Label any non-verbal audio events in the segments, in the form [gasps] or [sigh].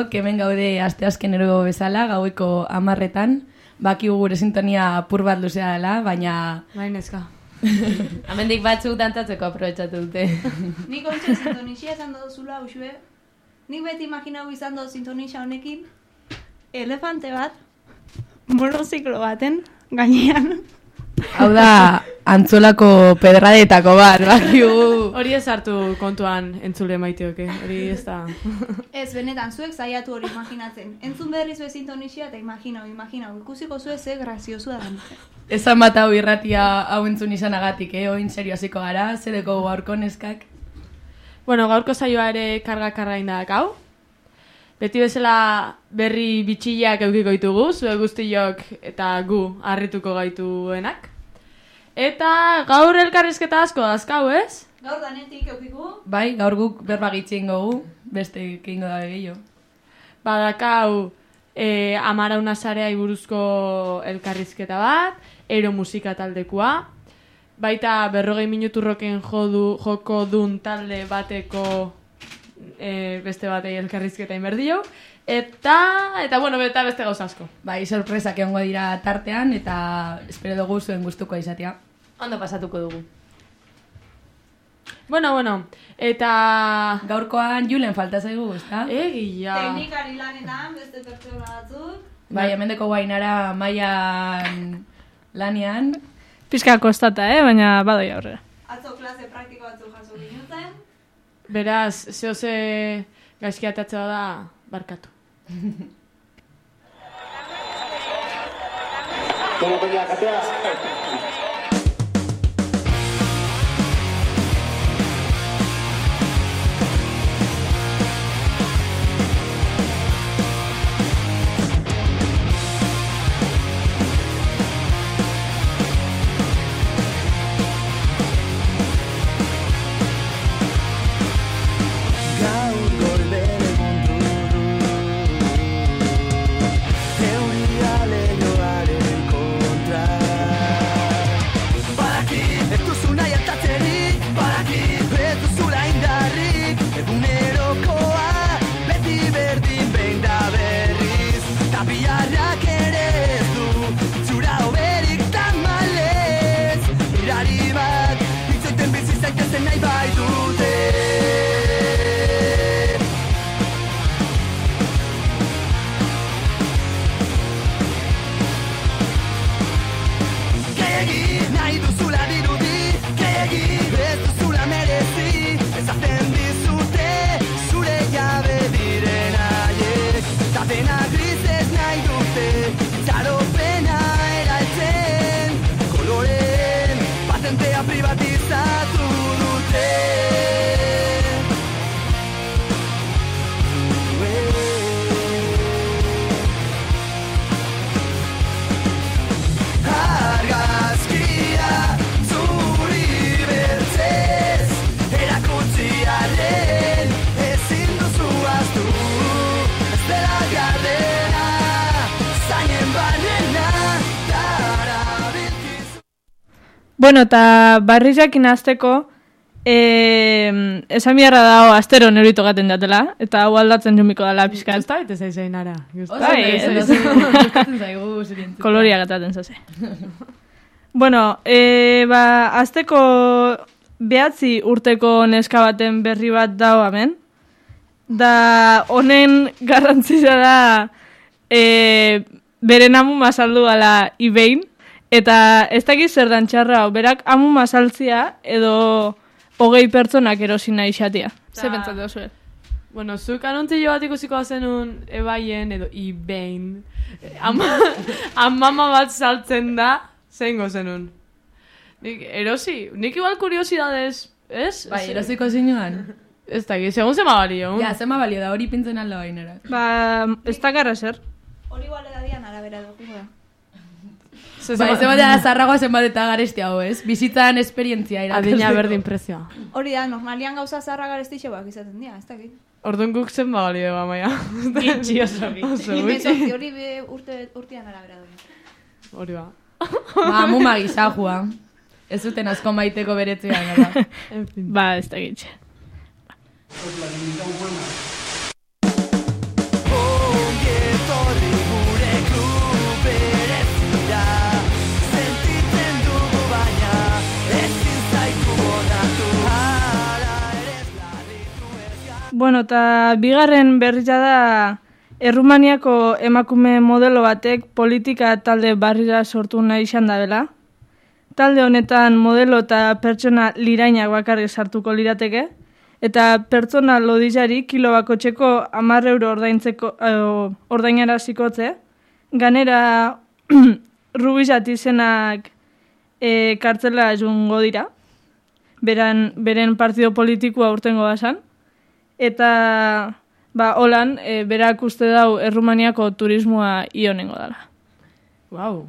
Entzuleok, hemen gaude aste azkenero bezala, gaueko amarretan, baki gure sintonia apur bat luzea dela, baina... Bai, neska. [laughs] Hemendik batzuk dantzatzeko aprobetsatu dute. [laughs] Nik ontsa sintonisia esan dozula, usue. Nik beti imaginau izan dut sintonisia honekin. Elefante bat, monoziklo baten, gainean. Hau da, [laughs] antzolako pedradetako bat, baki [laughs] gu. Hori ez hartu kontuan entzule maiteoke. Hori ez da... [laughs] Ez, benetan, zuek zaiatu hori imaginatzen. Entzun berri zue sintonisia eta imaginau, imaginau. Ikusiko zue ze graziosua da. Esan bat hau irratia hau entzun izanagatik, eh? Oin serio hasiko gara, zedeko gaurko neskak. Bueno, gaurko saioa ere karga-karga indak hau. Beti bezala berri bitxileak eukiko ditugu, zue guztiok eta gu harrituko gaituenak. Eta gaur elkarrizketa asko azkau, ez? Gaur danetik eukiku, Bai, gaur guk berba gitzien gogu, beste egingo da gehiago. Badakau e, amarauna sareai buruzko elkarrizketa bat, ero musika taldekoa, baita berrogei minutu roken jodu, joko dun talde bateko e, beste batei elkarrizketa inberdio, eta, eta bueno, eta beste gauza asko. Bai, sorpresak egongo dira tartean, eta espero dugu zuen gustuko izatea. Ondo pasatuko dugu. Bueno, bueno, eta... Gaurkoan Julen falta zaigu, ezta? Egia. teknikari lanetan, beste pertsona batzuk. Bai, hemendeko guainara maian lanian. Pizka kostata, eh? baina badoi aurrera. Atzo klase praktiko batzuk jaso ginuten. Beraz, zehose gaizki atatzea da, barkatu. Gaur Bueno, eta barrizakin azteko, eh, esan biharra dago astero neurito gaten datela, eta hau aldatzen jumiko dela pizka. Ez da, eta ara. [laughs] Zaigu zure entzun. Koloria gataten zase. bueno, e, ba, azteko behatzi urteko neska baten berri bat dago hemen. Da, honen garrantzia da e, beren amu mazaldu gala ibein. Eta ez dakiz zer dan txarra hau, berak amu mazaltzia edo hogei pertsonak erosi nahi xatia. Ze pentsatu zuen? Bueno, zuk anontzio bat ikusiko zenun ebaien edo ibein. Ama, [laughs] amama bat saltzen da, zein zenun. Nik, erosi, nik igual kuriosidades, ez? Bai, erosiko zinuan. Ez da, segun zema balio. Ja, zema balio da, hori pintzen alda bainera. Ba, ez da garra zer. Hori igual edadian arabera dugu da. Bai, zenbat da zarragoa zenbat eta garesti hau, ez? Bizitzan esperientzia irakasteko. Adina berdin prezioa. Hori da, normalian gauza zarra garestixoak izaten dira, ez dakit. Orduan guk zen balio, amaia. Gitxi [laughs] oso gitxi. Oso gutxi. hori be urte, urtean arabera dugu. Hori ba. [laughs] Ba, muma gizajua. Ez zuten asko maiteko beretzean, gara. [laughs] En fin. Ba, ez da gitxe. Bueno, eta bigarren berria da Errumaniako emakume modelo batek politika talde barrira sortu nahi izan da dela. Talde honetan modelo eta pertsona lirainak bakarrik sartuko lirateke, eta pertsona lodizari kilo bakotxeko amar euro ordaintzeko, eh, ordainara zikotze. Ganera [clears throat] rubizat izenak e, kartzela jungo dira, beran, beren partido politikoa urtengo basan. Eta, ba, holan, e, berak uste dau Errumaniako turismoa ionengo dela. Wow.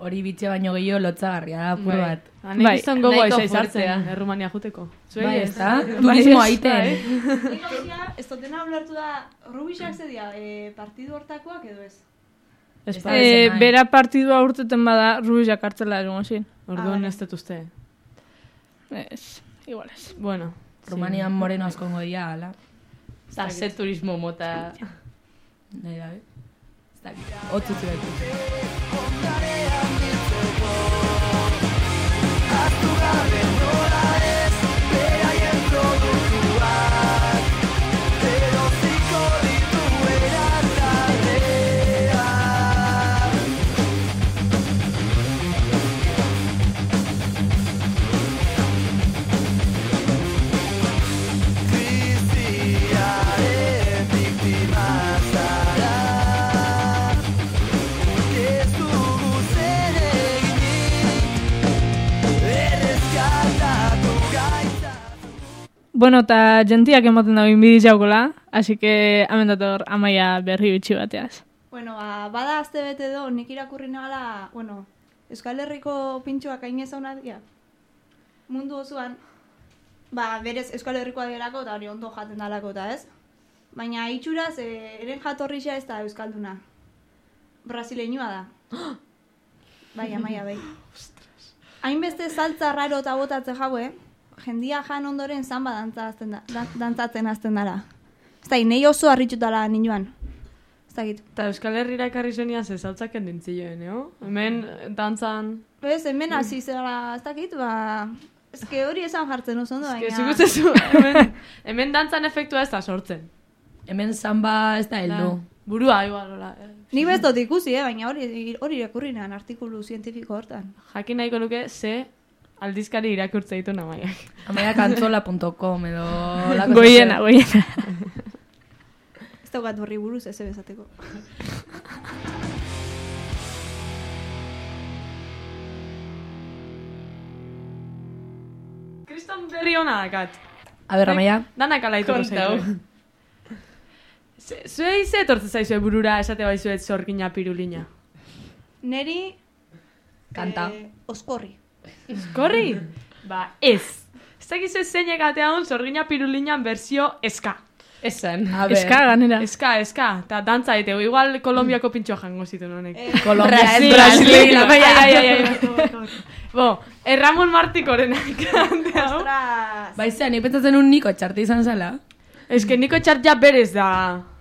Hori bitxe baino gehiago lotzagarria da, apur Bai. bat. Nik Bai. izan gogoa izartzen, fuertea. Errumania juteko. Zuei Bai, ez? da? Turismo. Nik hausia, ez dutena ulertu da, Rubisak ze dira, e, partidu hortakoak edo ez? Ez. E, nahi. bera partidua urteten bada, Rubizak kartzela egongo zin. Orduan Ah, ez dut uste. Ez, igual ez. Bueno. Rumanian moreno askongo dira, ala. Eta ze turismo mota. Nahi da, eh? Ez dakit. Otzutzi baitu. Bueno, eta jentiak ematen dago inbidi jaukola, así que hemen dator amaia berri bitxi bateaz. Bueno, ba, bada azte bete do, nik irakurri nagala, bueno, Euskal Herriko pintxoak hain ezauna dira. Mundu osoan, ba, berez Euskal Herrikoa direlako eta hori ondo jaten dalako eta ez. Baina itxuraz, e, eren jatorrixa ez da Euskalduna. Brasileñua da. [gasps] bai, amaia, bai. Hainbeste saltza raro eta botatzen jaue, jendia jan ondoren zanba dantza azten da, dan- dantzatzen azten dara. Ez da, nei oso harritxutala ninuan. Ez dakit. Eta Euskal Herrira ekarri zenian ze saltzaken dintzioen, jo? Hemen dantzan... Ez, hemen hasi zela, ez dakit, ba... Ez que hori esan jartzen oso ondo, Eske, baina... uste zu, [laughs] hemen, hemen dantzan efektua ez da sortzen. Hemen samba ez da heldu. Burua, igual, hola. eh. Nik bez dut ikusi, eh? baina hori hori irakurri artikulu zientifiko hortan. Jakin nahiko nuke ze aldizkari irakurtze ditu namaiak. Amaiakantzola.com edo... [laughs] holako Goiena, goiena. [laughs] Ez daukat horri buruz ez bezateko. [laughs] Kriston berri hona dakat. A ber, Amaia, Danak alaituko zaitu. Zuei ze etortzen zaizue burura esate baizuet zorgina pirulina? Neri... Kanta. Eh, oskorri. Korri? ba, ez. Ez dakizu zein egatea hon zorgina pirulinan berzio eska. Esan. Eska ganera. Eska, eska. Eta dantza etego. Igual Kolombiako pintxo jango zituen honek. Eh, Kolombia, Brasil, Brasil. ai, ai, ai, ai. Bo, Erramon Martikorenak kantea hau. ostras... Bai, zean, ni pentsatzen un niko txarte izan zala. Ez que niko txartja berez da.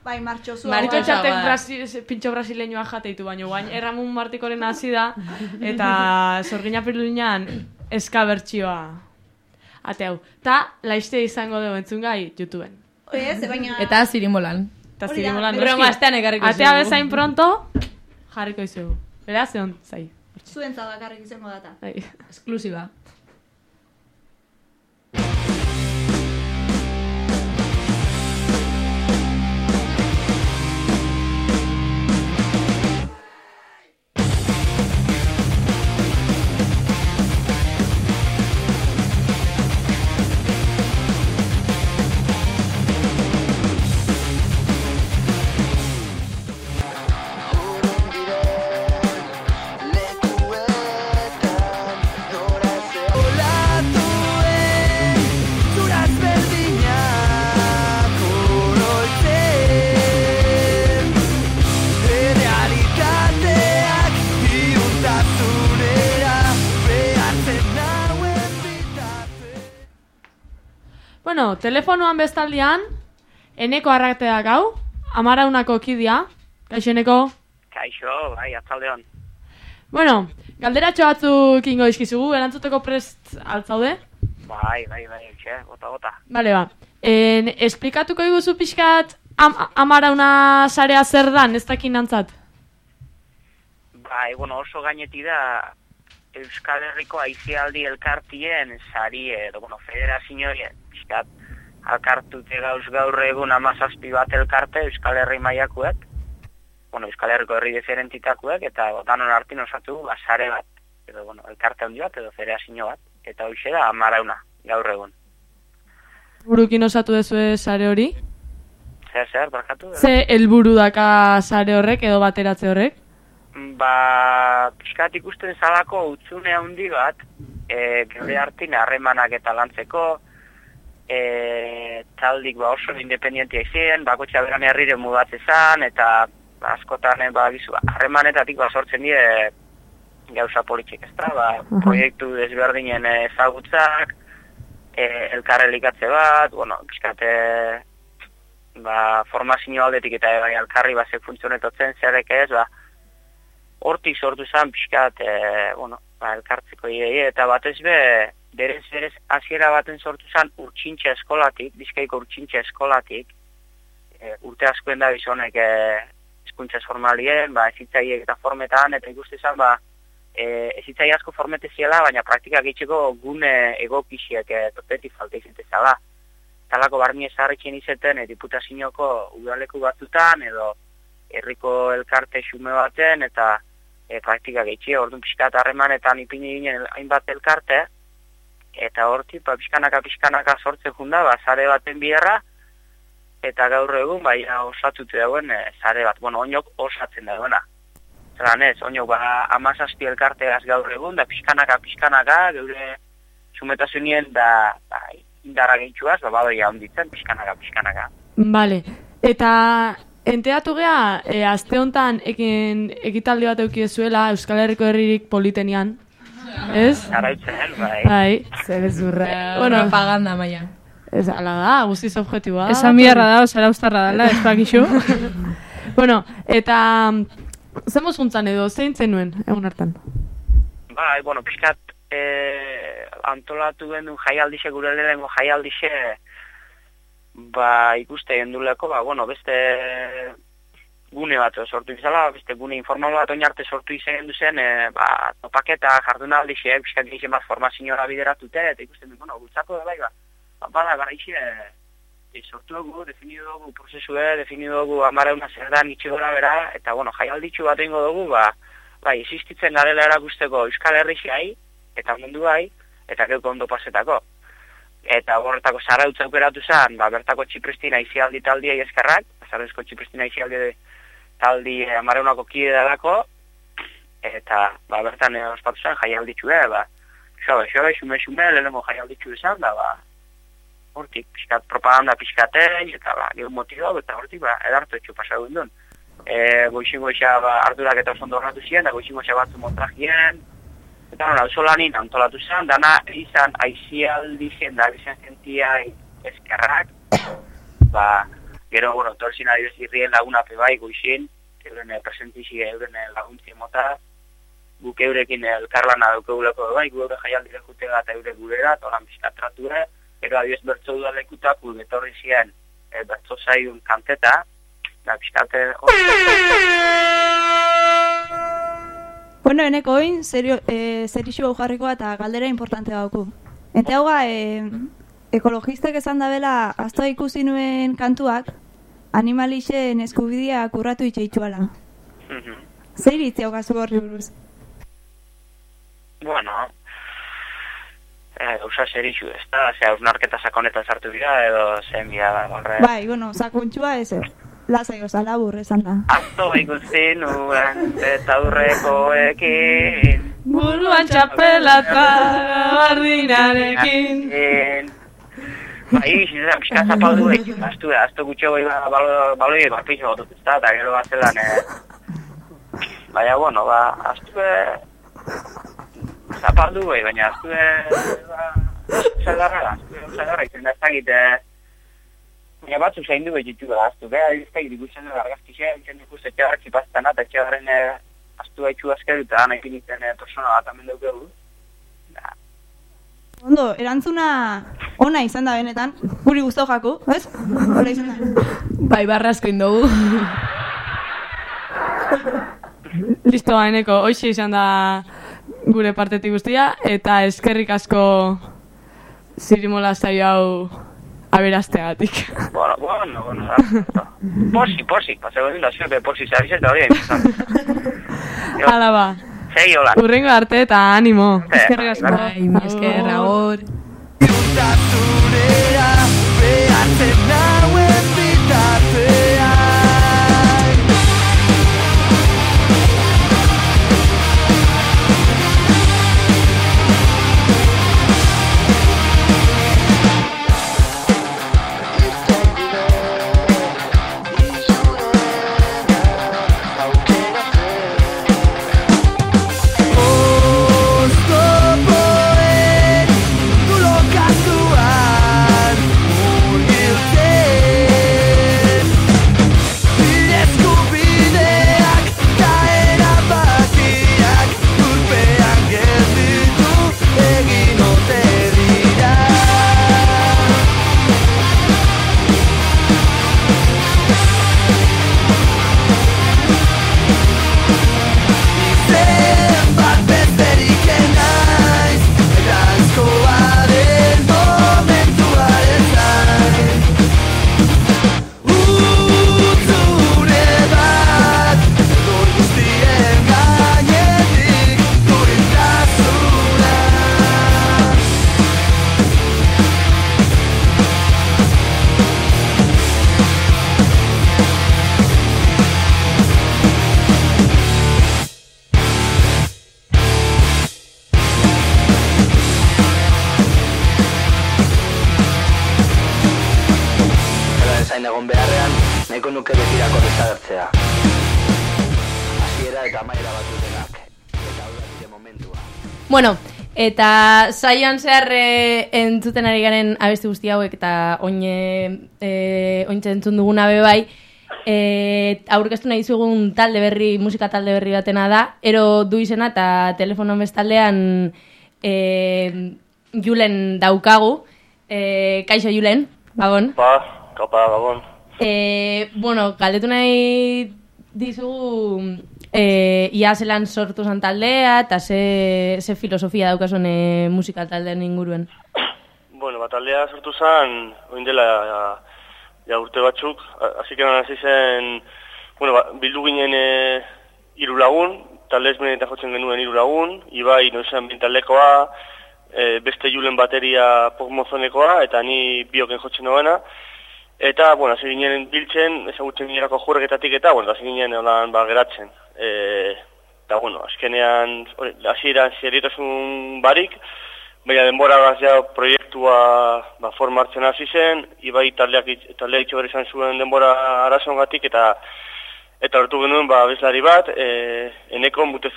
Bai, martxosua. Mariko Martxo txartek bada. Brasil, pintxo brasileñoa jateitu baino, guain Erramon Martikoren hasi da, [laughs] eta zorgina pirulinan eska bertxioa. Ateu. Ta, laiste izango dugu entzungai YouTubeen. Ez, baina... Eta zirimbolan. Eta zirimolan Broma astean ekarriko Atea zugu. bezain pronto, jarriko izugu. Beraz, egon, zai. Zuentza bakarrik izango data. Bai. Esklusiba. Bueno, telefonoan bestaldian, eneko arrateak hau, amaraunako kidia, kaixo eneko. Kaixo, bai, atzaldeon. Bueno, galderatxo batzuk ingo dizkizugu, erantzuteko prest altzaude? Bai, bai, bai, etxe, bota, bota. Bale, ba. En, esplikatuko iguzu pixkat am, amarauna sarea zer dan, ez dakin nantzat? Bai, bueno, oso gainetik da Euskal Herriko aizialdi elkartien sari edo, bueno, federazioen, pixkat, alkartute gauz gaur egun amazazpi bat elkarte Euskal Herri maiakuek, bueno, Euskal Herriko herri diferentitakuek, eta danon artin osatu ba, sare bat, edo, bueno, elkarte handi bat, edo federazio bat, eta hoxe da amarauna, gaur egun. Burukin osatu dezue sare hori? Zer, zer, barkatu? Ze helburu daka sare horrek edo bateratze horrek? Ba, pixkat ikusten zalako utzune handi bat, e, geure hartin harremanak eta lantzeko, e, taldik ba oso independientia izien, bakotxa beran herrire mudatze zan, eta askotan e, ba, bizu, harremanetatik ba, sortzen die gauza politik ez da, ba, proiektu desberdinen ezagutzak, e, elkarrelikatze bat, bueno, pixkate ba, formazio aldetik eta bai alkarri ba, ze funtzionetotzen zerek ez, ba, hortik sortu zen pixkat, e, bueno, ba, elkartzeko idei, eta batez be, berez berez hasiera baten sortu zen urtsintxe eskolatik, bizkaiko urtsintxe eskolatik, e, urte askoen da bizonek e, eskuntza formalien, ba, ezitzaiek eta formetan, eta ikuste zen, ba, e, ezitzai asko formete ziela, baina praktikak itxeko gune egokixiek e, totetik falte izate. Talako barmi ezarrekin izeten e, diputazinoko udaleku batutan, edo herriko elkarte xume baten, eta e, praktika gehitxe, orduan pixkat harremanetan ipini ginen hainbat elkarte, eta hortik, ba, pixkanaka pixkanaka sortzen junda, ba, zare baten biherra, eta gaur egun, ba, ja, osatute dauen, e, zare bat, bueno, oinok osatzen dagoena. Zeran ez, oinok, ba, amazazpi elkarteaz gaur egun, da pixkanaka pixkanaka, geure sumetazunien, da, ba, indarra gehitxuaz, ba, badoi handitzen, pixkanaka pixkanaka. Bale, eta enteatu gea, e, azte honetan ekin, ekitaldi bat eukiezuela Euskal Herriko herririk politenian, ez? Araitzen, bai. Bai, Zer bezurra. Bueno. propaganda maia. ez ala da, guztiz objetiboa. Esan biharra da, zara ustarra dela, ez bakixu. [laughs] Bueno, eta zemuz juntzan edo, zein zenuen, egun hartan? Bai, bueno, pixkat e, antolatu genuen jaialdixe, gure lehenengo jaialdixe, ba, ikuste genduleko, ba, bueno, beste gune bat sortu izala, beste gune informal bat oinarte sortu izen zen, e, ba, topaketa jardunaldixe, pixkat gehien bat formazioa bideratute, eta ikusten dut, bueno, bultzako da bai, ba, ba, bada, gara ixe, e, sortu dugu, definidu dugu prozesue, definidu dugu amarauna zer da nitxe gora bera, eta, bueno, jaialditxu bat egingo dugu, ba, bai, existitzen garela erakusteko Euskal Herrixiai, eta mundu bai, eta geuko ondo pasetako. Eta horretako zarautza aukeratu zen, ba, bertako txipristina izialdi taldiai eskerrak, zarezko txipristina izialdi taldi eh, amareunako kide dalako, eta ba, bertan eh, ospatu zen jaialditxu eh, ba, xobe, xobe, xume, xume, lehenengo jaialditxu izan, da, ba, hortik, pixkat propaganda pixkaten, eta ba, gero motibo, eta hortik, ba, edartu etxu pasagun duen. E, goixin goixa, ba, ardurak eta oso ondo horratu ziren, da goixin goixa batzu montajien, eta nora, oso lanin antolatu zen, dana izan aizialdi zen, da izan zentia eskerrak, ba, gero, bueno, torzin adibes irrien laguna pe bai goixin, euren eh, presentizi euren eh, laguntzien mota, guk eurekin elkarlana daukeguleko bai, gu eure jaialdire jutega eta eure gurera, eta holan bizkat trature, gero adibes bertzo dudalekutak, gu betorri ziren, e, bertzo zaiun kanteta, da bizkate, Bueno, eneko oin, serio, eh, zerixu hau jarrikoa eta galdera importante dauku. Eta hau eh, ekologistek esan da bela, aztoa ikusi nuen kantuak, animalixen eskubideak urratu itxeitxuala. Mhm. Zer iritzi hau gazu horri buruz? bueno, eh, usa zeritxu, ez da, zera, usnarketa sakonetan sartu dira, edo zen bia da, horre. Bai, bueno, sakuntxua ez ez. Lasai oza, labur esan da. Azto ikusi nuen, eta aurrekoekin, Buruan txapelata gardinarekin. En... Bai, zizera, pixka zapaldu egin, aztu aztu gutxo goi baloi balo, barpizu gotut ez da, eta gero bat zelan, eh. Baina, bueno, ba, aztu zapaldu bai, baina aztu ba, zagarra, aztu zagarra, izen da ez dakit, eh, Baina batzu zain du behitu da, aztu, beha, ez dakit ikusten dut argazkixe, izen ikusten etxegarrak txipaztan, eta etxegarren eh, aztu haitxu azkeru, eta nahi pinitzen eh, persona bat amen dugu. Da, Ondo, erantzuna ona izan da benetan, guri guztau jaku, ez? Hora izan da. Bai, barrasko indogu. Listo, haineko, hoxe izan da gure partetik guztia, eta eskerrik asko zirimola zaio hau aberasteagatik. Bueno, bueno, bueno. ah, Posi, posi, paseo da siempre posi, se avisa eta hori. [laughs] Hala ba, Segi hola. urrengo arte eta animo. Eskerrik asko. Bai, mi esker, agor. Iluntasunera behatzen nauen bitartean eta saioan zehar e, entzuten ari garen abesti guzti hauek eta oine e, ointxe entzun duguna be bai, e, aurkeztu nahi zugun talde berri, musika talde berri batena da, ero du izena eta telefono bestaldean e, Julen daukagu, e, kaixo Julen, gabon. Ba, kapa, gabon. E, bueno, galdetu nahi dizugu e, ia zelan sortu zan taldea eta ze, ze filosofia daukazun e, musika taldean inguruen. Bueno, bat taldea sortu zen, oin dela ja, ja urte batzuk, hasi kenan hasi zen, bueno, ba, bildu ginen e, hiru lagun, talde ezberdin eta jotzen genuen hiru lagun, Ibai noizan bin taldekoa, e, beste julen bateria pokmozonekoa, eta ni bioken jotzen nuena, Eta, bueno, hasi ginen biltzen, ezagutzen ginerako jurreketatik eta, bueno, hasi ginen holan ba, geratzen. E, eta, bueno, azkenean, hasieran seriotasun barik, baina denbora gazia proiektua ba, forma hartzen hasi zen, ibai taldeak, taldea itxo izan zuen denbora arazongatik eta eta lortu genuen ba, abeslari bat, e, eneko mutez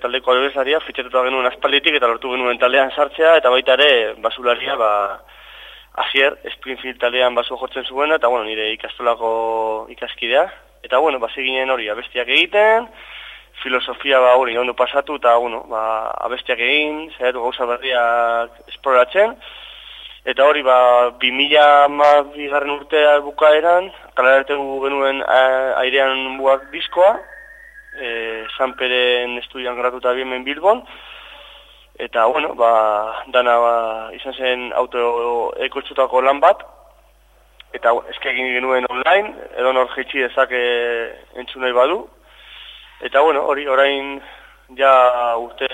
taldeko abeslaria, fitxatuta genuen aspalditik eta lortu genuen taldean sartzea, eta baita ere basularia, ba, Asier, Springfield taldean baso jotzen zuena, eta bueno, nire ikastolako ikaskidea. Eta bueno, basi ginen hori abestiak egiten, filosofia ba hori ondo pasatu, eta bueno, ba, abestiak egin, zaitu gauza berriak esploratzen. Eta hori, ba, 2000 bigarren urtea bukaeran, kalareten genuen a- airean buak diskoa, e, Sanperen estudian gratuta hemen Bilbon, Eta, bueno, ba, dana ba, izan zen auto ekotxutako lan bat, eta eske egin genuen online, edo nor jeitsi dezake entzun nahi badu. Eta, bueno, hori, orain ja urte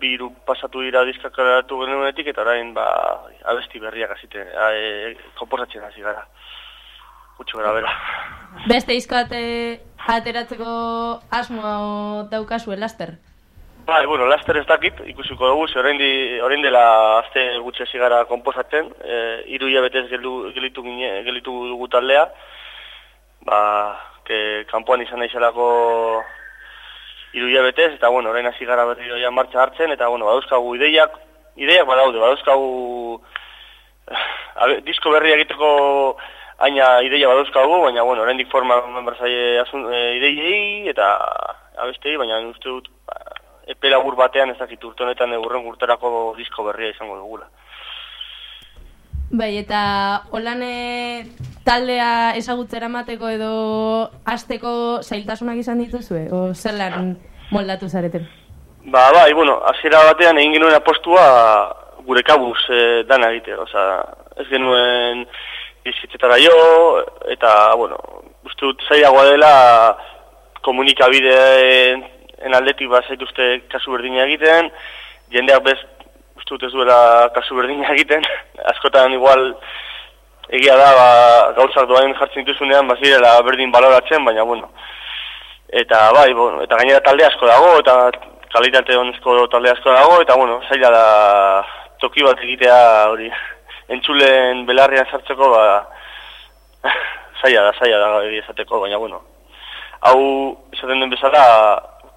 biru pasatu dira diskakaratu genuenetik, eta orain ba, abesti berriak azite, e, komposatzen hasi gara. Gutxo gara bera. Beste disko ate, ateratzeko asmoa daukazu laster? Bai, bueno, laster ez dakit, ikusiko dugu, orain, di, orain dela azte gutxe zigara komposatzen, e, iru hilabetez gelitu, gine, gelitu dugu taldea, ba, ke, kanpoan izan naizelako iru hilabetez, eta bueno, orain hasi gara berriro ja martxa hartzen, eta bueno, badauzkagu ideiak, ideiak badaude, badauzkagu [sighs] abe, disko berria egiteko aina ideia badauzkagu, baina bueno, oraindik forma eman behar zaie asun, e, ideiei eta abestei, baina uste dut ba, epe labur batean ez dakit urte honetan urren urterako disko berria izango dugula. Bai, eta holan eh, taldea ezagutzera mateko edo hasteko zailtasunak izan dituzue? O zelan moldatu zareten? Ba, bai, bueno, hasiera batean egin genuen apostua gure kabuz e, dana egite, osea, ez genuen bizitzetara jo, eta, bueno, uste dut zailagoa dela komunikabideen en aldetik ba zaituzte kasu berdina egiten, jendeak bez uste dut duela kasu berdina egiten, [laughs] askotan igual egia da ba, gauzak doain jartzen dituzunean bazirela berdin baloratzen, baina bueno. Eta bai, bueno, eta gainera talde asko dago, eta kalitate honezko talde asko dago, eta bueno, zaila da toki bat egitea hori [laughs] entzulen belarrian sartzeko, ba, [laughs] zaila da, zaila da esateko, baina bueno. Hau, esaten den bezala,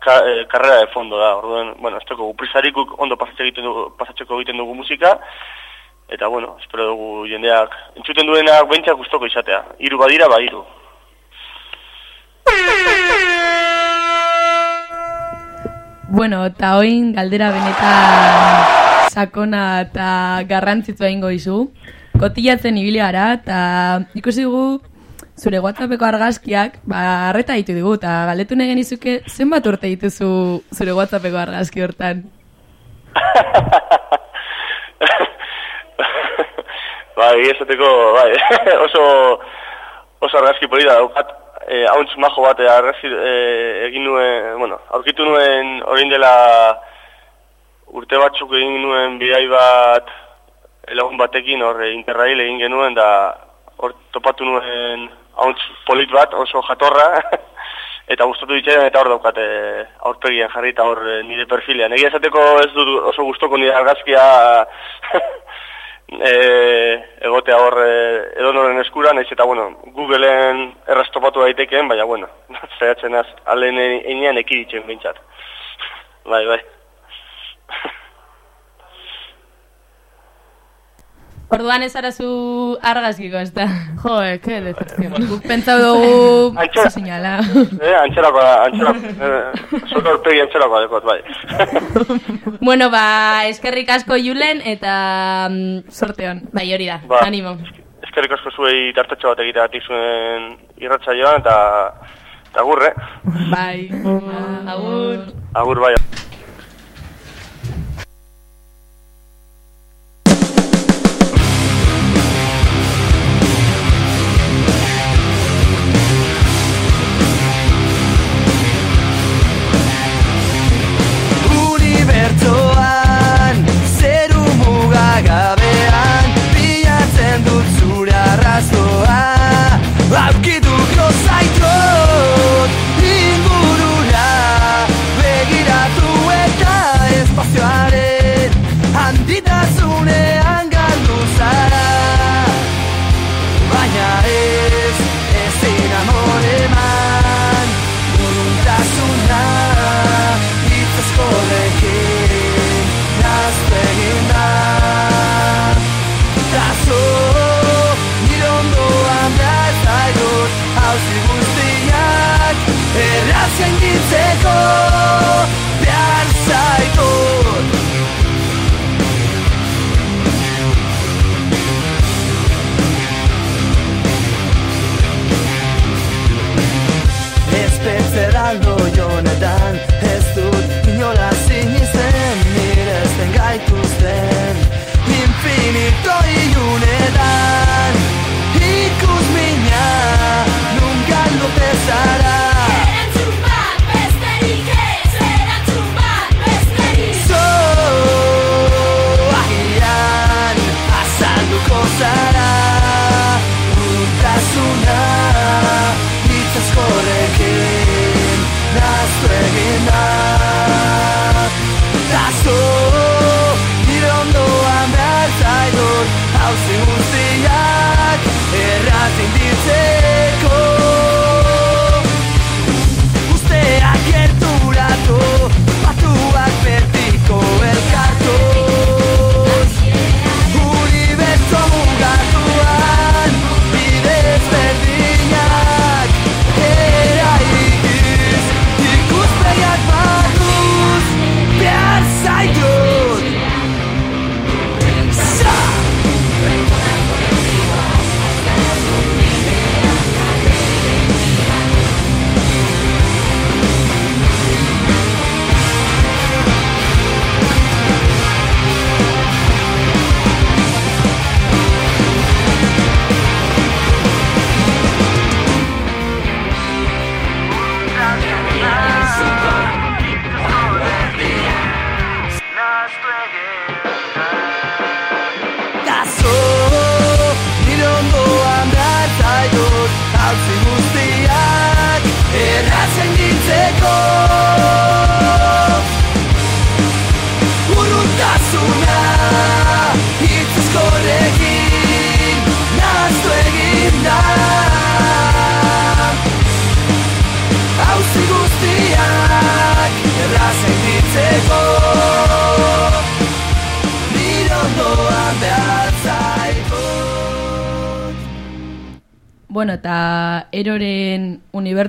ka, e, karrera de fondo da, orduen, bueno, ez toko, prisarikuk ondo pasatzeko egiten dugu, pasatzeko egiten dugu musika, eta bueno, espero dugu jendeak, entzuten duenak bentsiak gustoko izatea, hiru badira, ba hiru. Bueno, eta oin galdera benetan sakona eta garrantzitzu egingo dizu. Kotilatzen ibili gara eta ikusi dugu zure WhatsAppeko argazkiak, ba, arreta ditu dugu, eta galdetu nahi genizuke, zenbat urte dituzu zure WhatsAppeko argazki hortan? [laughs] bai, esateko, bai, [laughs] oso, oso argazki polita daukat, eh, hauntz majo bat eh, argazki eh, egin nuen, bueno, aurkitu nuen orain dela urte batzuk egin nuen bidai bat lagun batekin hor interrail egin genuen da hor topatu nuen hauntz polit bat oso jatorra [laughs] eta gustatu ditzen eta hor daukat eh, aurpegian jarri eta hor eh, nire perfilean. Egia esateko ez dut oso gustoko nire argazkia [laughs] e, egotea hor e, edonoren eskura, naiz eta, bueno, Googleen errastopatu daitekeen, baina, bueno, [laughs] zaiatzen az, alen enean ekiditzen bintzat. Bai, bai. Orduan ez arazu argazkiko, ez da? Jo, eh, que decepción. Guk pentsau dugu [laughs] Antxera. señala. Eh, antxerako, antxerako, eh, zure aurpegi antxerako dekot, bai. [laughs] bueno, ba, eskerrik asko Julen, eta... mm, Sorteon. Bai, hori da, Ba. animo. Eskerrik asko zuei tartatxo bat egiteatik zuen irratsaioan eta eta agur, eh? Bai. Agur. Agur, bai.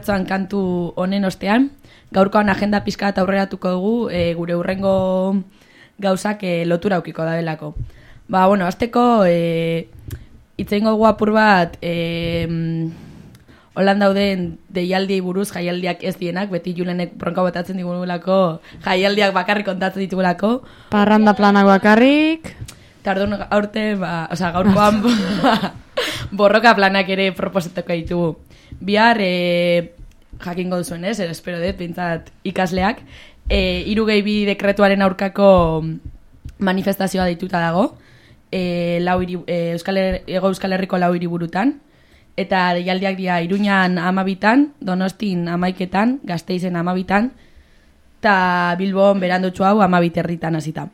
Unibertsoan kantu honen ostean, gaurkoan agenda pizka eta aurreratuko dugu e, gure urrengo gauzak e, lotura aukiko dabelako. Ba, bueno, azteko e, itzengo dugu apur bat e, holan dauden deialdiei buruz jaialdiak ez dienak, beti julenek bronka botatzen digulako jaialdiak bakarrik kontatzen ditugulako. Parranda planak bakarrik. Eta orduan aurte, ba, oza, gaurkoan [laughs] borroka planak ere proposatuko ditugu. Bihar, e, jakingo duzuen ez, er, espero dut, bintzat ikasleak, e, iru gehi bi dekretuaren aurkako manifestazioa dituta dago, e, lau hiri, e, Euskal Her- Ego Euskal Herriko lau hiriburutan, eta deialdiak dira Iruñan amabitan, Donostin amaiketan, Gasteizen amabitan, eta Bilbon berandutxu hau amabit herritan hasita.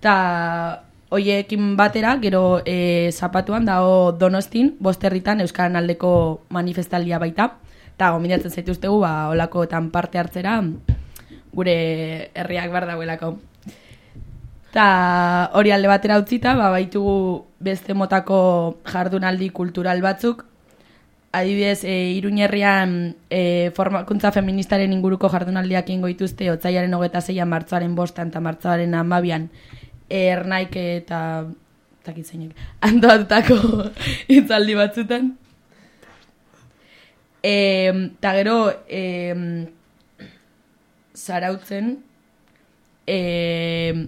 Ta hoiekin batera, gero e, zapatuan dago Donostin, bost herritan Euskaran aldeko manifestaldia baita. Eta gomendatzen zaituztegu, ba, olakoetan parte hartzera, gure herriak behar dagoelako. Ta hori alde batera utzita, ba, baitugu beste motako jardunaldi kultural batzuk. Adibidez, e, Iruñerrian e, formakuntza feministaren inguruko jardunaldiak ingo dituzte, otzaiaren hogeta zeian, martzoaren bostan eta martzoaren amabian, ernaik eta takizainek, [laughs] antoatutako hitzaldi batzutan. Eta gero, e, zarautzen, e,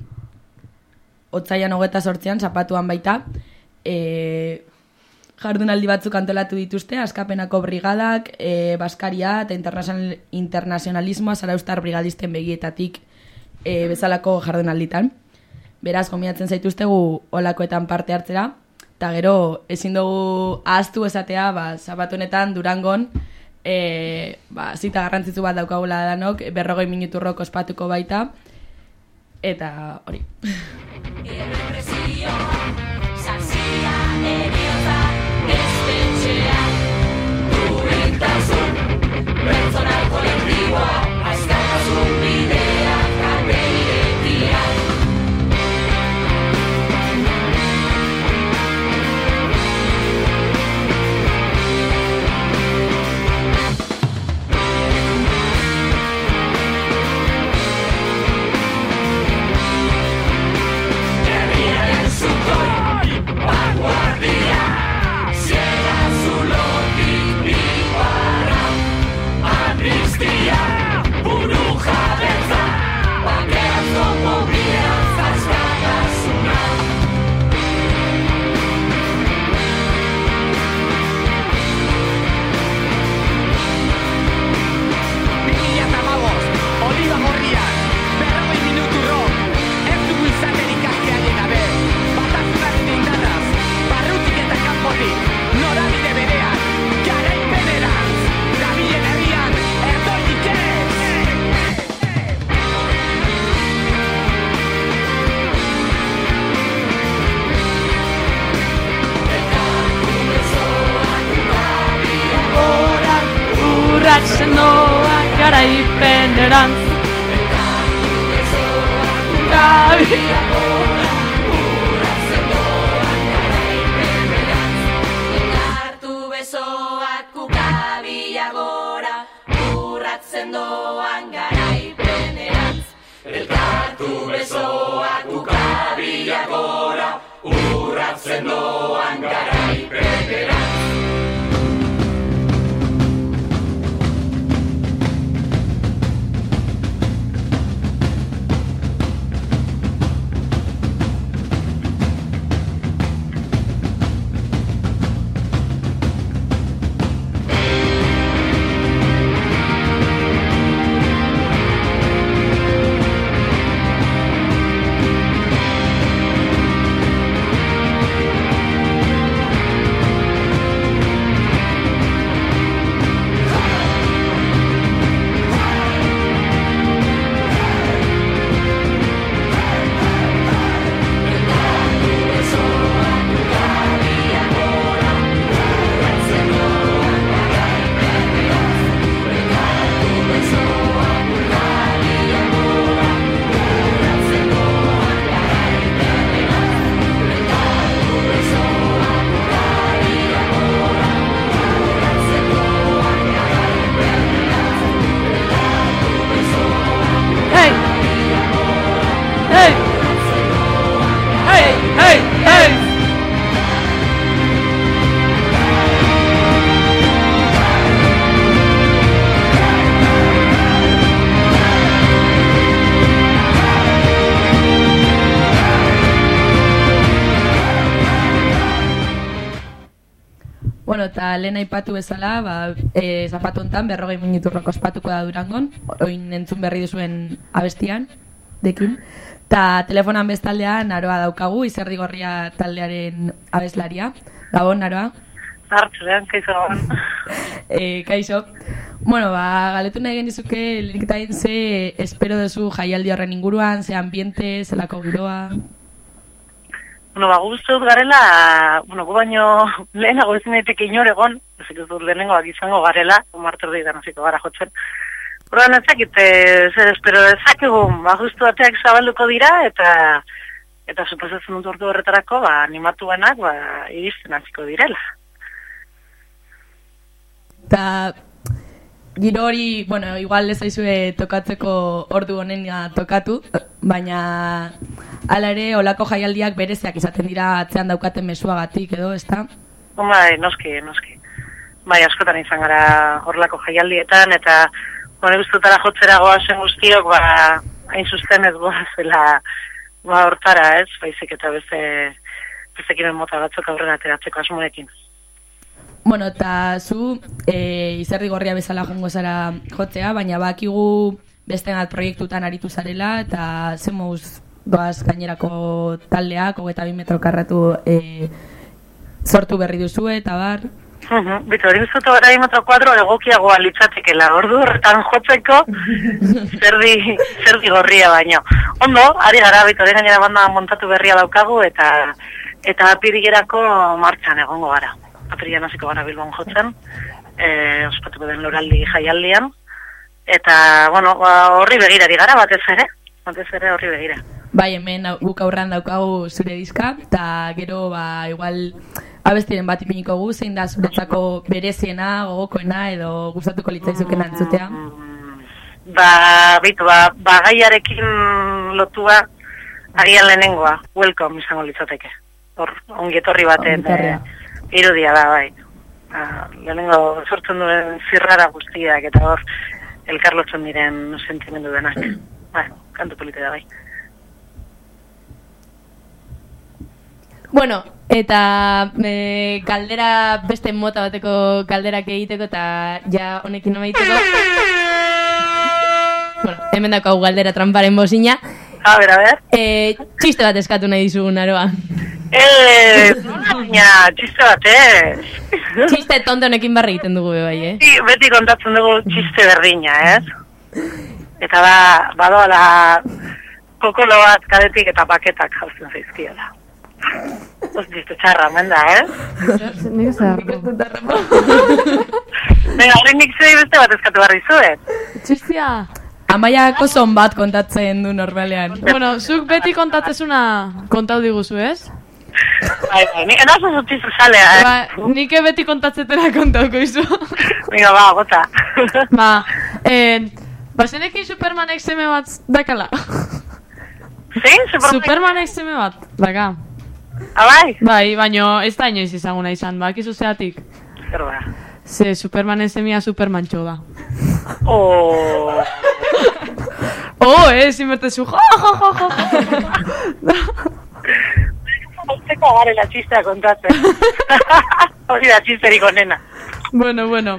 otzaian hogeta sortzean, zapatuan baita, e, jardunaldi batzuk antolatu dituzte, askapenako brigadak, e, Baskaria eta internazional, internazionalismoa zaraustar brigadisten begietatik e, bezalako jardunalditan. Beraz, gomiatzen zaituztegu olakoetan parte hartzera, eta gero ezin dugu ahaztu esatea, ba, zabatu honetan Durangon, e, ba, zita garrantzitsu bat daukagula danok, berrogei minuturrok ospatuko baita, eta hori. Mila Urrats sendoak garaipenerantz Hartu lehen aipatu bezala, ba, e, zapatu hontan berrogei minuturroko ospatuko da durangon, oin entzun berri duzuen abestian, dekin. Ta telefonan bestaldean aroa daukagu, izerdi gorria taldearen abeslaria. Gabon, aroa. Hartzean, kaixo gabon. e, kaixo. Bueno, ba, galetu nahi genizuke, lehenik eta egin ze espero duzu jaialdi horren inguruan, ze ambiente, zelako giroa. Bueno, ba, guztu garela, bueno, gu baino [laughs] lehenago ezin daiteke inor egon, ez dut lehenengo bak izango garela, martor deitan hasiko gara jotzen. Orduan ez dakit, eh, zer espero dezakegu, ba, justu bateak zabalduko dira, eta eta suposatzen dut ordu horretarako, ba, animatuanak, ba, iristen hasiko direla. Eta giro hori, bueno, igual ez zaizue tokatzeko ordu honena tokatu, baina hala ere olako jaialdiak bereziak izaten dira atzean daukaten mesuagatik edo, ezta? Bai, noski, noski. Bai, askotan izan gara horrelako jaialdietan, eta bueno, guztutara jotzera goazen guztiok, ba, hain susten ez goazela ba, hortara, ez? Baizik eta beste, beste mota batzuk aurrera ateratzeko asmoekin. Bueno, eta zu e, izerdi gorria bezala jongo zara jotzea, baina bakigu beste bat proiektutan aritu zarela, eta zen mouz doaz gainerako taldeak, hogeta bi metro karratu e, sortu berri duzu eta bar. Uhum, Bitu, hori duzut gara metro kuadro egokiagoa litzatekela, ordu horretan jotzeko [laughs] zerdi, zerdi gorria baino. Ondo, ari gara, bitu, gainera banda montatu berria daukagu eta eta apirigerako martxan egongo gara. Apirian hasiko gara Bilbon jotzen, e, ospatuko den loraldi jaialdian, eta, bueno, ba, horri begirari gara batez ere, batez ere horri begira. Bai, hemen guk aurran daukagu zure diska, eta gero, ba, igual, abestiren bat ipiniko gu, zein da zuretzako bereziena, gogokoena, edo gustatuko litzaizukena entzutea. Ba, bitu, ba, ba gaiarekin lotua agian lehenengoa, welcome izango litzateke. Hor, ongietorri baten eh, irudia da, bai. Ba, lehenengo sortzen duen zirrara guztiak, eta hor, elkarlotzen diren sentimendu denak. [clears throat] Ba, kantu polite da, bai. Bueno, eta e, galdera beste mota bateko galderak egiteko eta ja honekin amaiteko. bueno, hemen daukagu galdera tramparen bozina. A ber, a ber. E, txiste bat eskatu nahi dizugun, aroa. Eh, [laughs] baina, txiste bat, eh? Txiste tonto honekin barra egiten dugu be bai, eh? Sí, beti kontatzen dugu txiste berdina, ez? Eta ba, badoala kokolo bat kadetik eta paketak jauzen zaizkiola. Os txiste txarra, menda, eh? Nik zer Venga, nik zei beste bat eskatu barri zuet. Txistia. Amaiak oso on bat kontatzen du normalean. Bueno, zuk beti kontatzezuna kontau diguzu, ez? Bai, bai, nik enazo zu txiste salea, eh? Ba, nik beti kontatzetera kontauko izu. Venga, ba, gota. ba, eh, bazenekin Supermanek seme bat dakala. Zein? Supermanek? Supermanek seme bat, daka. Abai? Bai, baino ez da inoiz izaguna izan, bakizu zeatik. Zer ba? Ze Supermanen semia Supermantxo da. Oh. Oh, eh, zinbertezu, jo, jo, jo, jo. [laughs] Hortzeko garela txistea kontatzen. Hori [laughs] da txisterik onena. Bueno, bueno.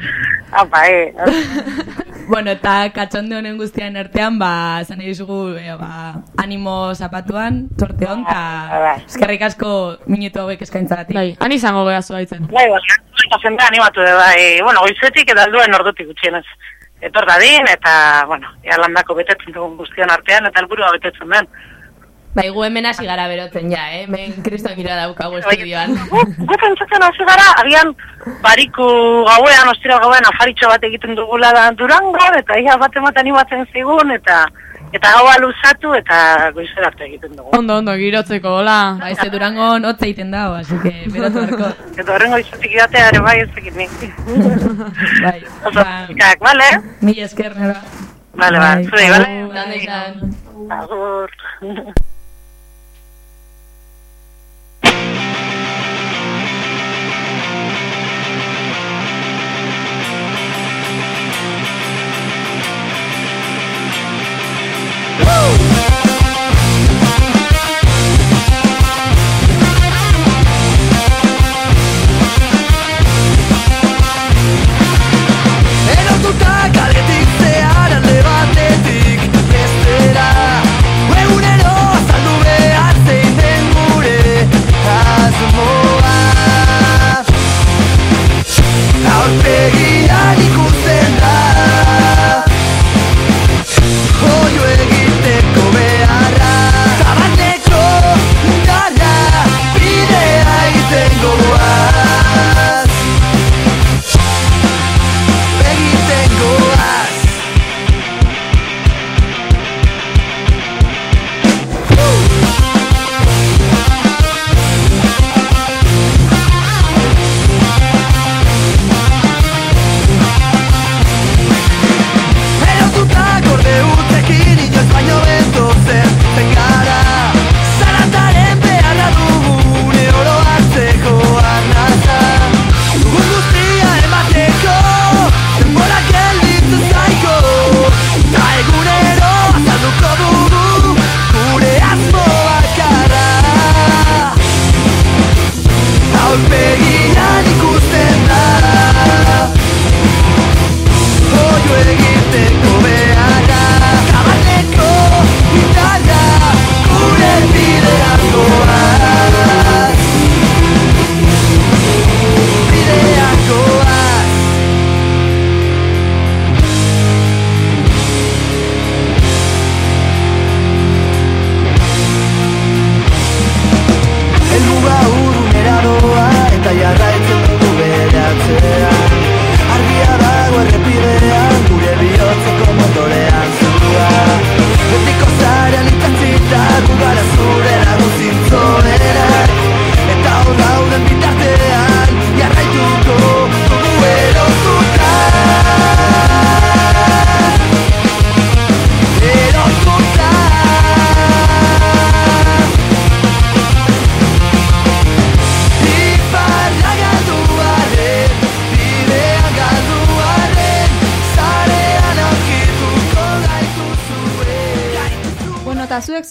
Apa, eh. [laughs] Bueno, eta katxonde honen guztian artean, ba, zan dizugu, e, ba, animo zapatuan, sorte hon, eta eskerrik asko minutu hauek eskaintzagatik. Bai, han izango geha zuaitzen. Bai, bai, eta jendea animatu da, bai, bueno, goizetik eta alduen ordutik gutxienez. Etor dadin, eta, bueno, ea landako betetzen dugun guztion artean, eta helburua betetzen den. Bai, gu hemen hasi gara berotzen ja, eh? Men kriston gira daukagu estudioan. Gu pentsatzen hasi gara, agian bariku gauean, ostira gauean, afaritxo bat egiten dugula da durango, eta ia bat ematen animatzen zigun, eta eta gaua luzatu, eta goizerarte egiten dugu. Ondo, ondo, girotzeko, hola. Ba, ez durango hotza egiten dago, así que berotu barko. Eta horrengo izatik idatea ere bai ez dakit nik. [laughs] bai, Oso, kak, bale? Mi esker, nera. Bale, ba, zuei, bale? Dan izan. Agur. Woo!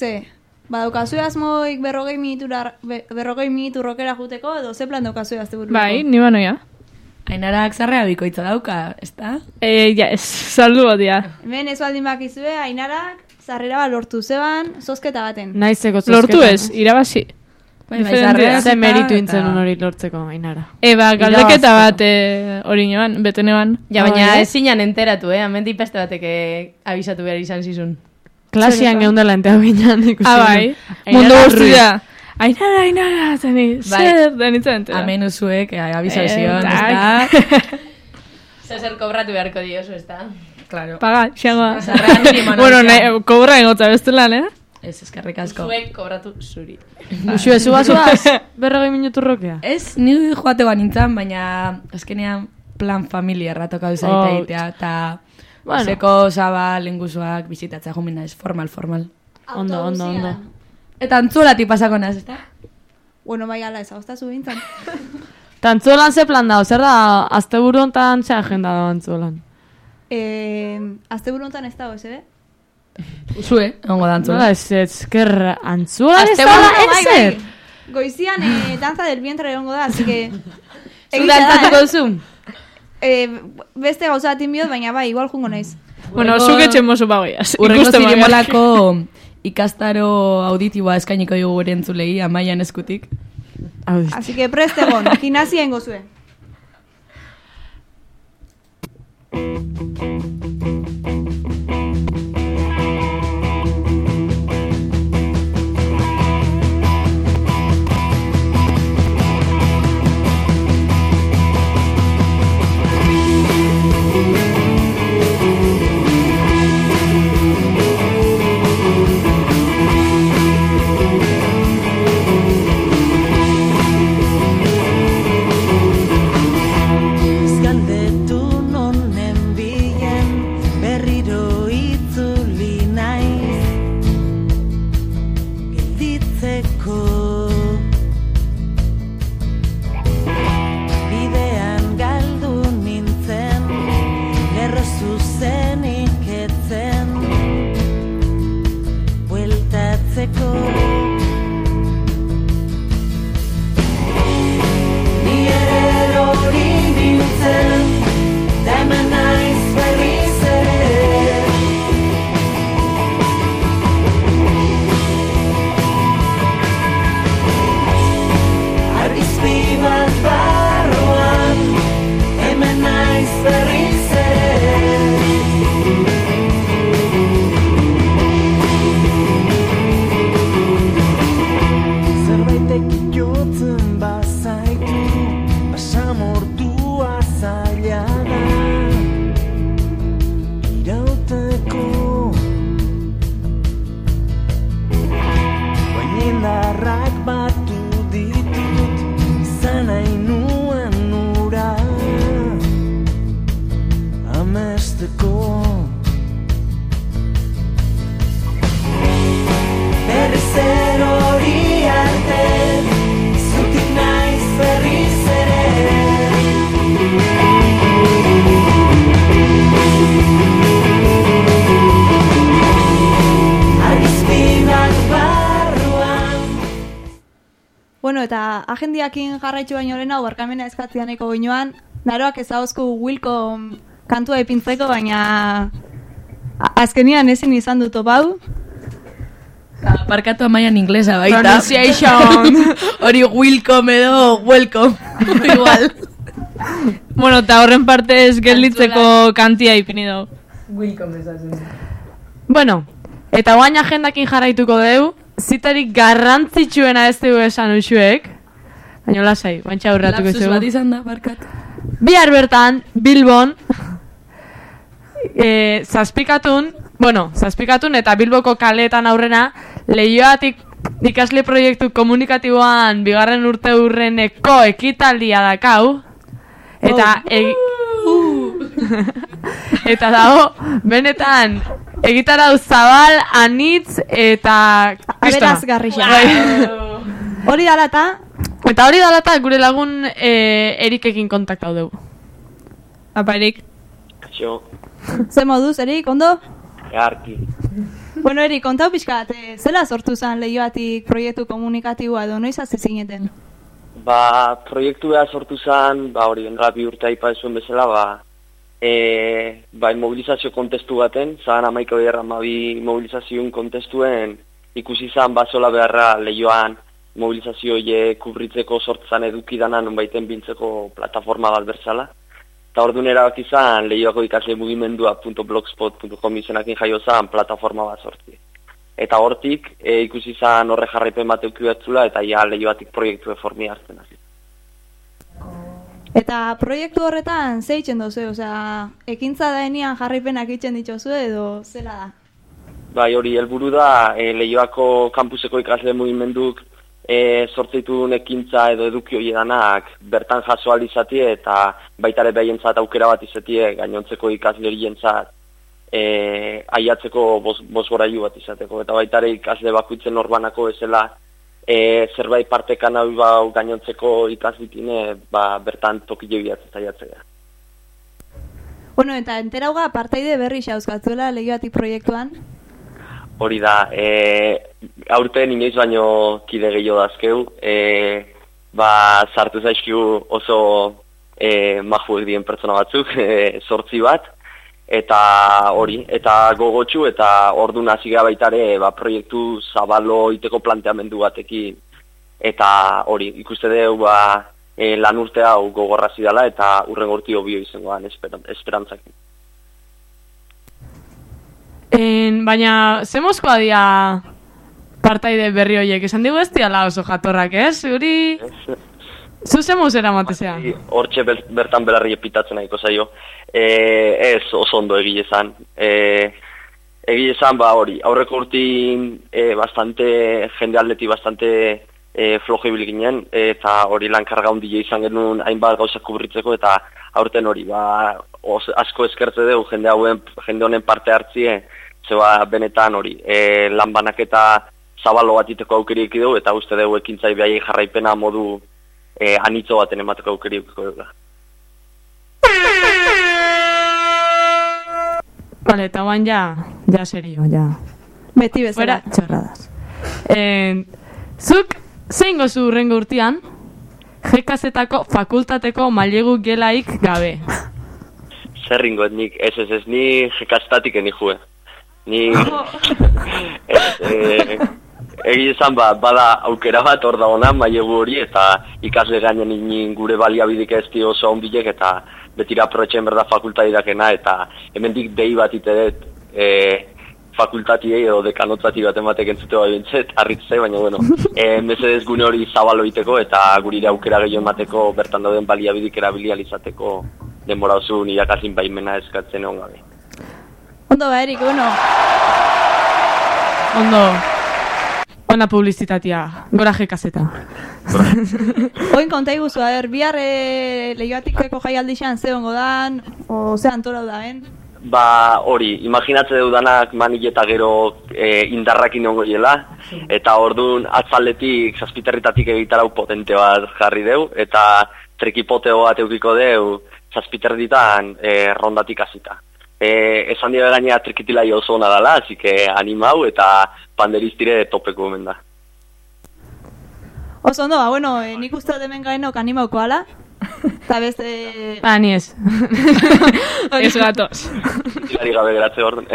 Ze? Badaukazu asmoik berrogei minutura, be- berrogei minutu rokera juteko, edo ze plan daukazue azte buruko? Bai, ni banoia. Ainarak zarrea bikoitza dauka, ezta? Eh, ja, ez, saldu dia. Hemen ez baldin bakizue, ainarak, zarrera bat lortu zeban, zozketa baten. Naizeko Lortu ez, irabazi. Bai, bai, eta- meritu intzen eta- hori lortzeko, ainara. Eba, galdeketa bat eh, hori neban, bete neban. Ja, baina Bai. ezinan enteratu, eh? Hemendik beste batek eh, abisatu behar izan zizun. Klasian geundela entea binean ikusi. Ah, bai. Mundu guztia. Ainara, ainara, zeni, Bai. zer, denitzen entera. Amen uzuek, eh, abisa Eh, zion, tak. ezta? [laughs] Zer kobratu beharko diozu, ez da? Claro. Paga, eman [laughs] bueno, nahi, kobra engotza bestelan, eh? Ez, eskerrik asko. Zuek kobratu zuri. Uxu, ez uazuaz, berrogei minutu rokea. Ez, ni joate ba nintzen, baina azkenean plan familia erratoka duzaita Oh. egitea, eta Bueno. Seko, Zaba, lengusuak, bizitatzea jumina ez, formal, formal. Ondo, ondo, ondo. Eta antzulatik pasako naz, ezta? Bueno, bai, ala, ez hau bintzan. [laughs] Tantzuelan ze plan da, zer da, azte buru hontan ze agenda da antzuelan. Eh, azte buru honetan ez dago, ez ebe? Zue, ongo da antzula. Nola ez, ez, ker, antzuelan ez da, bai, ezer. Goizian, eh, danza del vientre egongo da, así que... Zu Egia da, dantzatuko eh? duzu? Eh, beste gauza batin biot, baina bai, igual jungo naiz. Bueno, Urrengo- zuk etxe mozu bagoiaz. Bagoiaz. zirimolako ikastaro auditiboa eskainiko dugu gure entzulei, amaian eskutik. Así que preste egon, gimnasia ingo zuen. [laughs] eta agendiakin jarraitzu baino lehen hau barkamena eskatzianeko goinoan, naroak ez hauzku Wilko kantua ipintzeko, baina azkenian ezin izan dut topau. Parkatu amaian inglesa baita. Pronunciation. [laughs] Hori welcome edo welcome. [laughs] Igual. Bueno, eta horren partez gelditzeko kantia ipini dugu. Welcome esatzen. Bueno, eta guain agendakin jarraituko deu, zitarik garrantzitsuena ez dugu esan usuek, baina lasai, guantxa aurratuko Lapsus zugu. bat izan da, barkat. Bihar bertan, Bilbon, e, zazpikatun, bueno, zazpikatun eta Bilboko kaleetan aurrena, lehioatik ikasle proiektu komunikatiboan bigarren urte urreneko ekitaldia dakau, eta egi- [laughs] eta dago, benetan, egitarau zabal, anitz eta. Aberazgarria. Bai. Hori dala eta, Eta hori dala eta gure lagun e, erikekin kontaktau dugu. Apa, Erik. Kaixo, [laughs] ze moduz, Erik, ondo? earki. Bueno, Eri, kontau pixkat, eh, zela sortu zen lehioatik proiektu komunikatiboa edo noiz hasi zineten? Ba, proiektua sortu zen, ba, hori, enra bi urte aipa zuen bezala, ba, e, ba, mobilizazio kontestu baten, zan amaiko derra mabi mobilizazioen kontestuen, ikusi zen basola beharra lehioan mobilizazio kubritzeko sortzan edukidanan nonbaiten biltzeko plataforma bat berzala. Eta orduan erabaki izan lehioako ikasle mugimendua.blogspot.com izenakin jaio zen plataforma bat sortzi. Eta hortik e, ikusi izan horre jarraipen bat eukibatzula eta ja lehioatik proiektu eformi hartzen hasi. Eta proiektu horretan zeitzen dozu, osea, ekintza daenian jarraipenak itzen dituzu edo zela da? Bai, hori helburu da e, Leioako kampuseko ikasle mugimenduk e, sortzitun ekintza edo eduki horiedanak bertan jaso alizatie eta baita ere behientzat aukera bat izatie gainontzeko ikaslerientzat e, aiatzeko bosgorailu bat izateko eta baita ere ikasle bakuitzen norbanako ezela e, zerbait partekan hau bau gainontzeko ikaslitine ba, bertan tokile bihatzez aiatzea. Bueno, eta enterauga partaide berri xauzkatzuela lehioatik proiektuan? Hori da, e, aurten inoiz baino kide gehiago dazkeu, e, ba, sartu zaizkiu oso e, majuek dien pertsona batzuk, [laughs] e, sortzi bat, eta hori, eta gogotxu, eta ordu nazi baitare, ba, proiektu zabalo iteko planteamendu batekin, eta hori, ikuste dugu, ba, e, lan urte hau gogorrazi dela, eta urren gorti obio izangoan esperantzakin. En, baina, ze mozkoa dia partaide berri horiek? Esan digu ez diala oso jatorrak, ez? Zuri... Zu ze mozera matezea? Hortxe bertan belarri epitatzen nahiko zaio. E, ez oso ondo egile zan. E, egile zan, ba hori, aurreko urtin e, bastante, jende atleti bastante e, flojo ginen, eta hori lan karga hundile izan genuen hainbat gauzak kubritzeko, eta aurten hori, ba, os, asko eskertze dugu jende hauen, jende honen parte hartzie, zeba benetan hori, e, lan banaketa zabalo bat iteko aukeriek dugu, eta uste dugu ekintzai behai jarraipena modu e, anitzo baten emateko aukeriek dugu. Vale, eta guan ja, ja serio, ja. Beti bezala. Fuera, txorradas. Eh, zuk, zein gozu urrengo urtean, jekazetako fakultateko mailegu gelaik gabe. Zer ringoet nik, ez ez ez, ni jekazetatik eni jue. Ni... [laughs] e, Egi esan ba, bada aukera bat hor da ona mailegu hori eta ikasle gainen inin gure baliabidik ez dio oso onbilek eta betira aprotxen berda fakultati dakena eta hemendik behi bat itedet e, fakultatiei edo dekanotzati bat ematek entzute bai bintzet, arritzai, baina bueno, [laughs] e, mesedez gune hori zabalo iteko eta guri aukera gehiago emateko bertan dauden baliabidik erabilializateko denbora oso nirakasin baimena eskatzen egon gabe. Ondo ba, Erik, bueno. Ondo. Ona publizitatea, gora jekazeta. Oin konta iguzu, a ber, bihar e, lehioatikeko jaialdixan ze hongo dan, o ze antolau da, ben? Ba, hori, imaginatze dudanak manik eta gero e, indarrakin ongo hiela, eta orduan atzaletik, zazpiterritatik egitarau potente bat jarri deu, eta trekipoteo bat eukiko deu, zazpiterritan e, rondatik azita. E, esan dira gainea trikitila oso ona dala, así que animau eta panderistire topeko hemen da. Oso ondo, ba, bueno, e, nik uste dut hemen gainok animauko ala. [laughs] Eta beste... Ba, ni ez. [laughs] ez gatoz. Gari gabe geratze [laughs] orduan.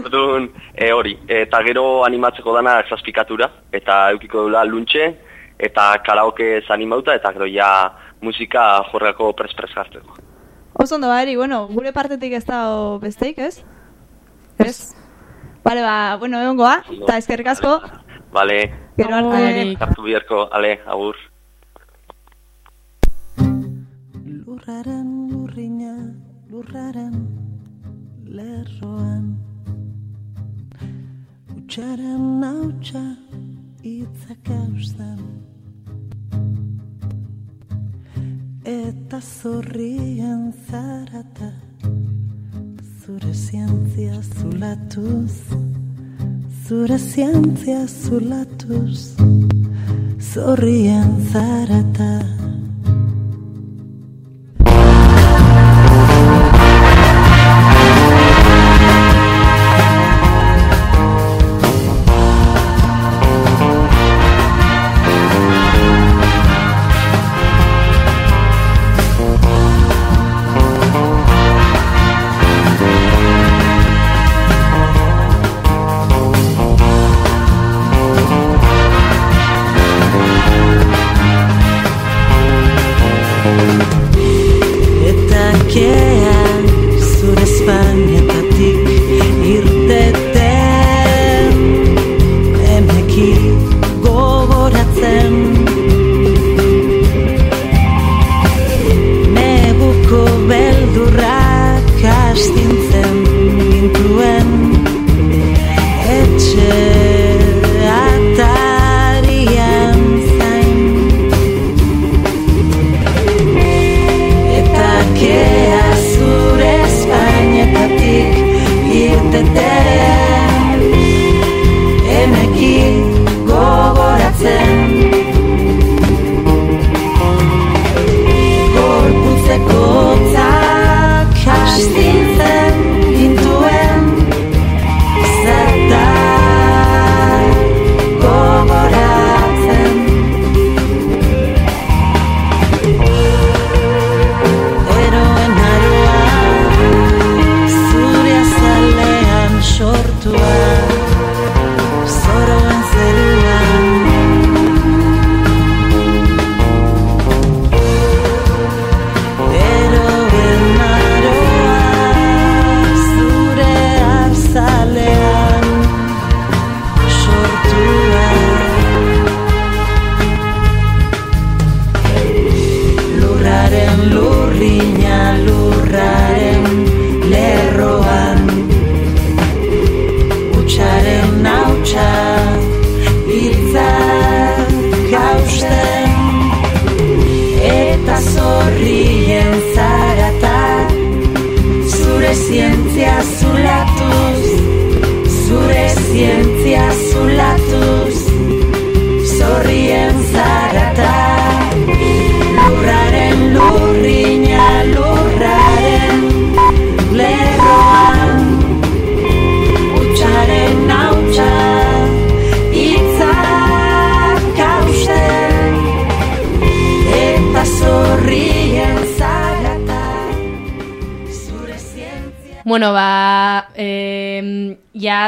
Orduan, e, hori, eta gero animatzeko dana zazpikatura, eta eukiko dula luntxe, eta karaoke animauta, eta gero ja musika jorrako pres-pres gartzeko. Oso ondo, bari, bueno, gure partetik ez da besteik, ez? Ez. Vale, ba, bueno, egon goa, eta eskerrik asko. Vale. Gero arte. Hartu biharko, ale, agur. Lurraren lurrina, lurraren lerroan Utsaren nautxa itzak austan Eta zorrien zarata Zure zientzia zulatuz Zure zientzia zulatuz Zorrien zarata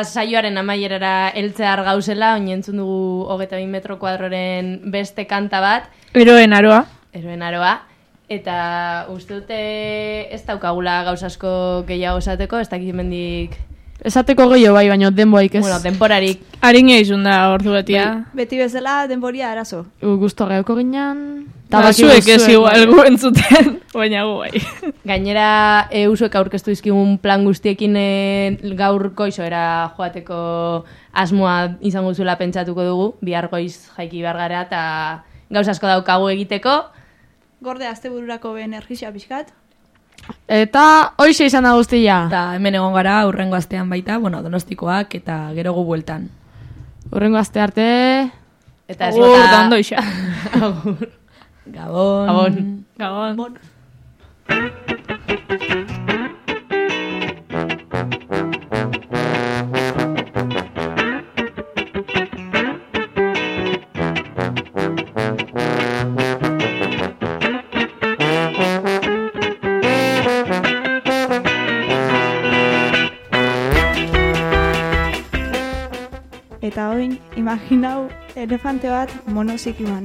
saioaren amaierara heltzear gauzela, oin entzun dugu hogeta bi metro kuadroren beste kanta bat, Eroen aroa. eroen aroa, eta uste dute ez daukagula gauz asko gehiago esateko, ez dakit mendik... Esateko gehiago bai, baina denboik ez. Bueno, denporarik. Harin izun da ordu betia. Beti bezala denboria arazo. U, Gusto geuko ginen. Ba, zuek ez igual gu entzuten, [laughs] baina gu bai. Gainera, e, usuek aurkeztu dizkigun plan guztiekin e, gaur goizo era joateko asmoa izango zuela pentsatuko dugu, bihar goiz jaiki behar gara eta gauz asko daukagu egiteko. Gorde astebururako be energia pixkat. Eta hoize izan da guztia. Eta hemen egon gara urrengo astean baita, bueno, donostikoak eta gero gu bueltan. Urrengo aste arte... Eta ez bota- ondo isa. [laughs] Agur. Gabon. Gabon. Gabon. Imaginau elefante bat monozikiman.